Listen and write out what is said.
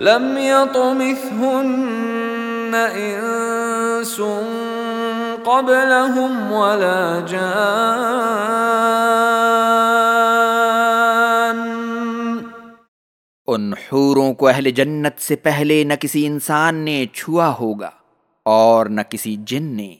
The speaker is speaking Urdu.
لم يطمثهن انس قبلهم ولا جان. ان حوروں کو اہل جنت سے پہلے نہ کسی انسان نے چھوا ہوگا اور نہ کسی جن نے